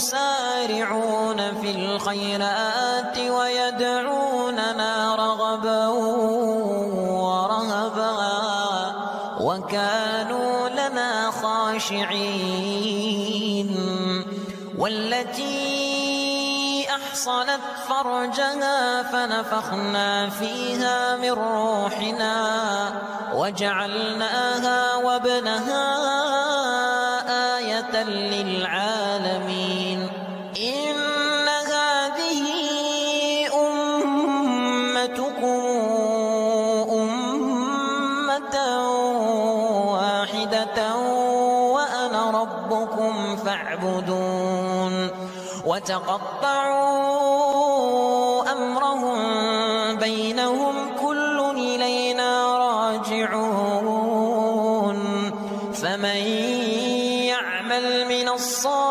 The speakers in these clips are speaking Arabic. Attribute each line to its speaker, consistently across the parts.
Speaker 1: يسارعون في الخيرات ويدعوننا رغبا ورهبا وكانوا لنا خاشعين والتي أحصنت فرجها فنفخنا فيها من روحنا وجعلناها وابنها للعالمين. إن هذه أمتكم أمة واحدة وأنا ربكم فاعبدون. وتقطعوا أمرهم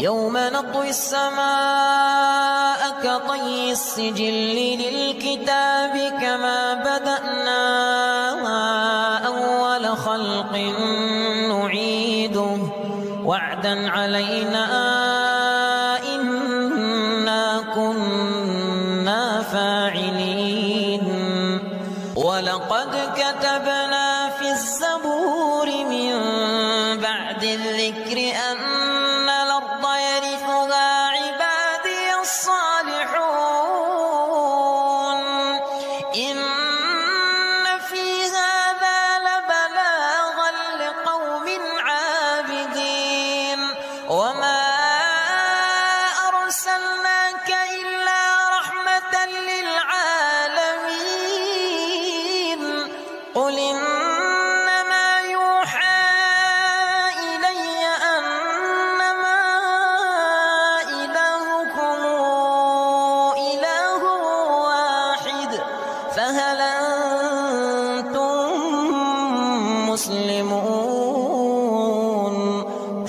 Speaker 1: يوم نطوي السماء كطي السجل للكتاب كما بدأنا أول خلق نعيده. وعدا علينا إنا كنا فاعلين. ولقد كتبنا في الزبور من بعد الذكر أن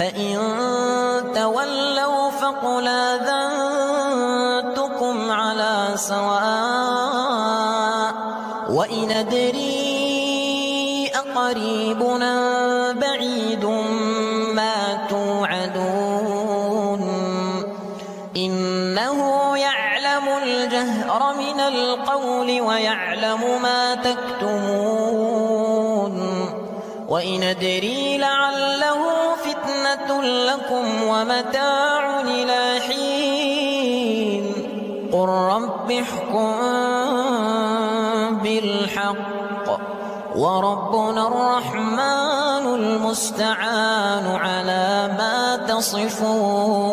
Speaker 1: فإن تولوا فقل آذنتكم على سواء وإن أدري أقريبنا بعيد ما توعدون إنه يعلم الجهر من القول ويعلم ما تكتمون وإن أدري لعله لكم ومتاع إلى حين. قل رب احكم بالحق وربنا الرحمن المستعان على ما تصفون.